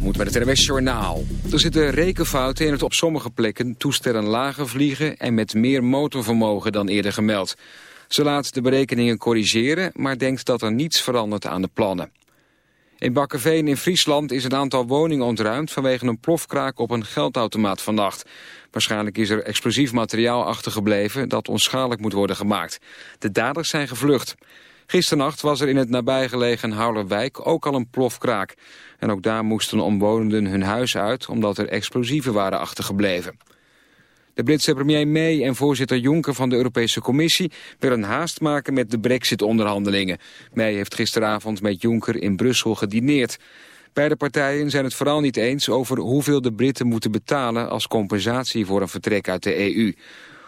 moet met het NWS Journaal. Er zitten rekenfouten in het op sommige plekken toestellen lager vliegen... en met meer motorvermogen dan eerder gemeld. Ze laat de berekeningen corrigeren, maar denkt dat er niets verandert aan de plannen. In Bakkenveen in Friesland is een aantal woningen ontruimd... vanwege een plofkraak op een geldautomaat vannacht. Waarschijnlijk is er explosief materiaal achtergebleven... dat onschadelijk moet worden gemaakt. De daders zijn gevlucht. Gisternacht was er in het nabijgelegen Houlerwijk ook al een plofkraak. En ook daar moesten omwonenden hun huis uit omdat er explosieven waren achtergebleven. De Britse premier May en voorzitter Juncker van de Europese Commissie willen haast maken met de brexit-onderhandelingen. May heeft gisteravond met Juncker in Brussel gedineerd. Beide partijen zijn het vooral niet eens over hoeveel de Britten moeten betalen als compensatie voor een vertrek uit de EU.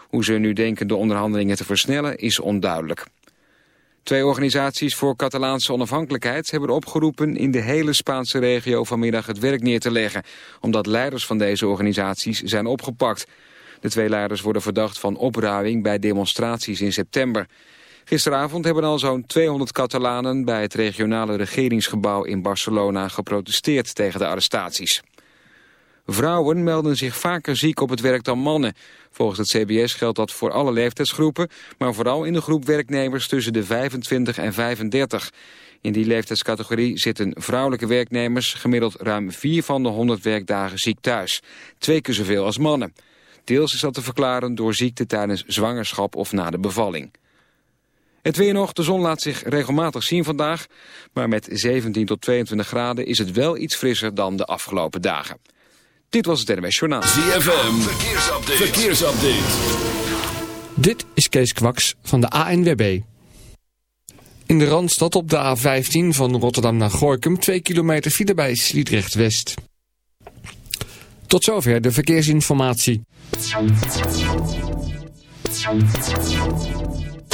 Hoe ze nu denken de onderhandelingen te versnellen is onduidelijk. Twee organisaties voor Catalaanse onafhankelijkheid hebben opgeroepen in de hele Spaanse regio vanmiddag het werk neer te leggen, omdat leiders van deze organisaties zijn opgepakt. De twee leiders worden verdacht van opruiming bij demonstraties in september. Gisteravond hebben al zo'n 200 Catalanen bij het regionale regeringsgebouw in Barcelona geprotesteerd tegen de arrestaties. Vrouwen melden zich vaker ziek op het werk dan mannen. Volgens het CBS geldt dat voor alle leeftijdsgroepen, maar vooral in de groep werknemers tussen de 25 en 35. In die leeftijdscategorie zitten vrouwelijke werknemers gemiddeld ruim 4 van de 100 werkdagen ziek thuis. Twee keer zoveel als mannen. Deels is dat te verklaren door ziekte tijdens zwangerschap of na de bevalling. Het weer nog, de zon laat zich regelmatig zien vandaag, maar met 17 tot 22 graden is het wel iets frisser dan de afgelopen dagen. Dit was het NMS Journaal. ZFM, verkeersupdate. verkeersupdate. Dit is Kees Kwaks van de ANWB. In de Randstad op de A15 van Rotterdam naar Gorkum... 2 kilometer file bij Sliedrecht West. Tot zover de verkeersinformatie.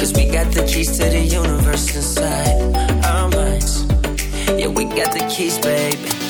Cause we got the keys to the universe inside our minds. Yeah, we got the keys, baby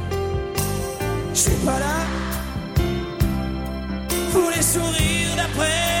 suis pas là. Pour les sourires d'après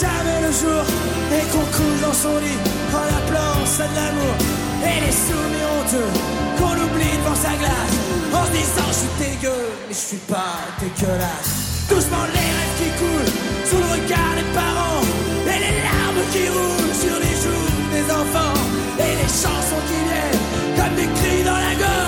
jamais le jour et qu'on couche dans son lit en appelant ça de l'amour. Et les souvenirs honteux qu'on oublie devant sa glace en se disant je suis dégueu, mais je suis pas dégueulasse. Doucement les rêves qui coulent sous le regard des parents et les larmes qui roulent sur les joues des enfants et les chansons qui viennent comme des cris dans la gorge.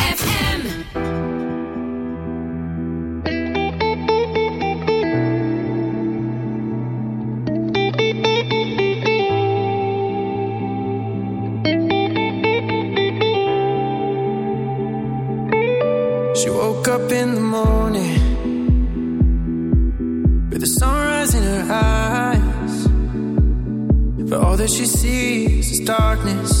that she sees is darkness.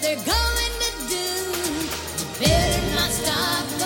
they're going to do, you better not stop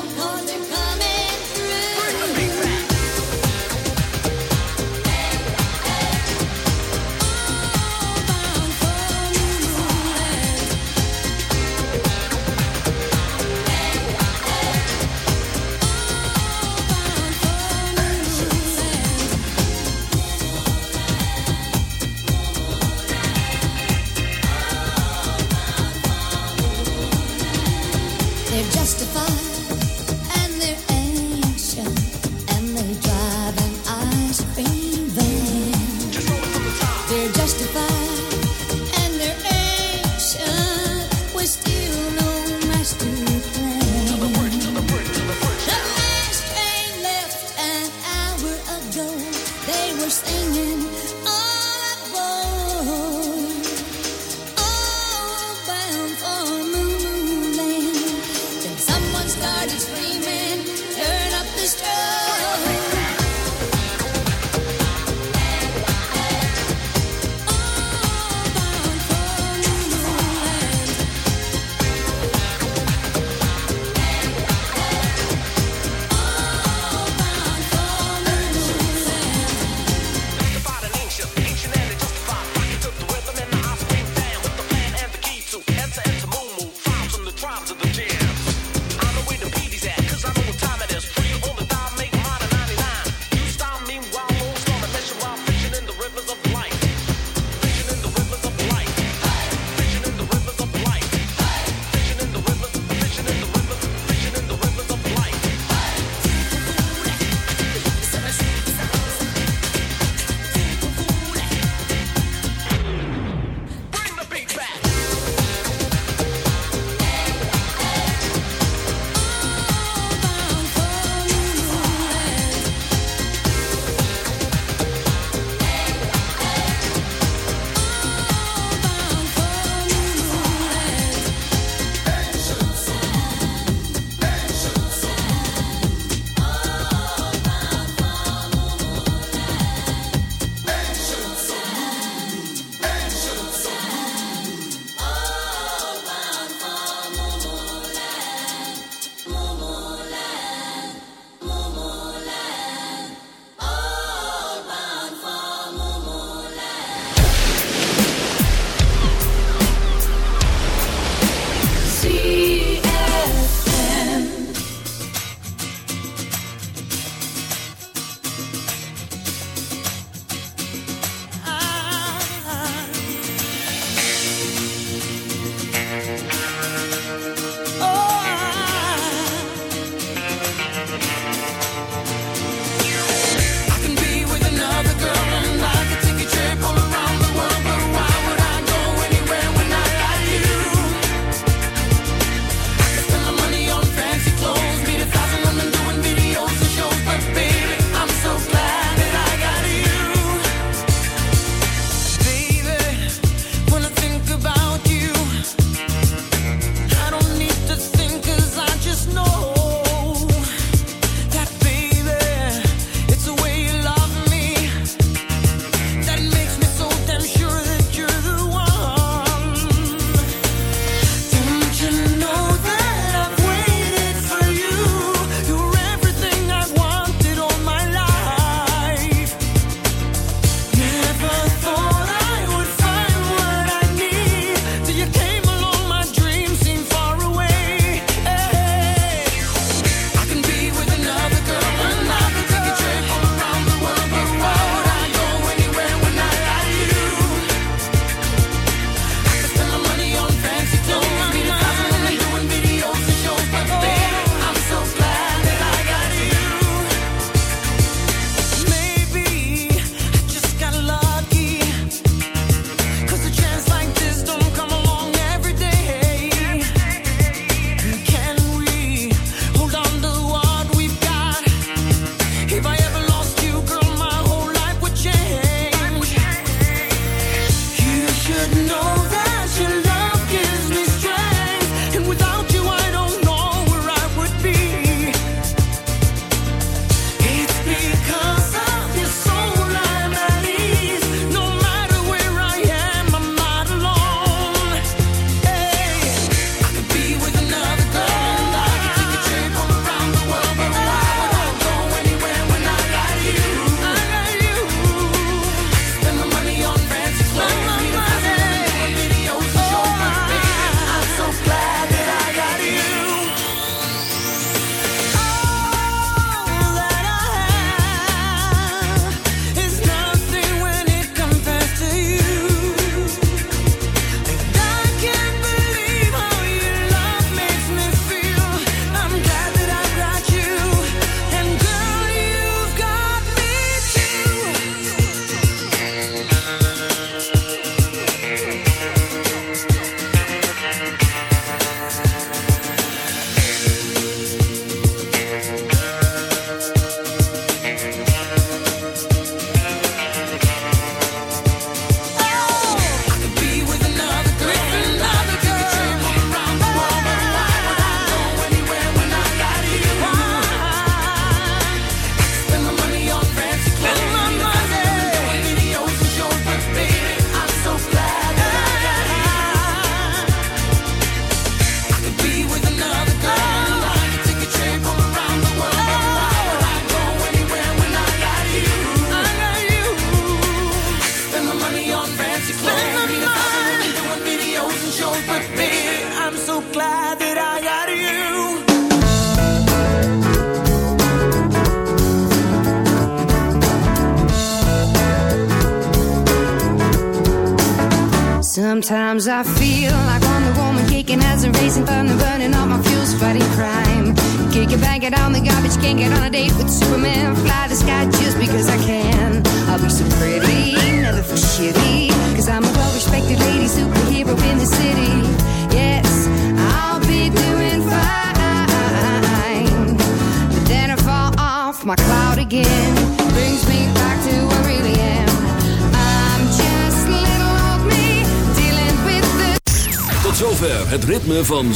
Sometimes I feel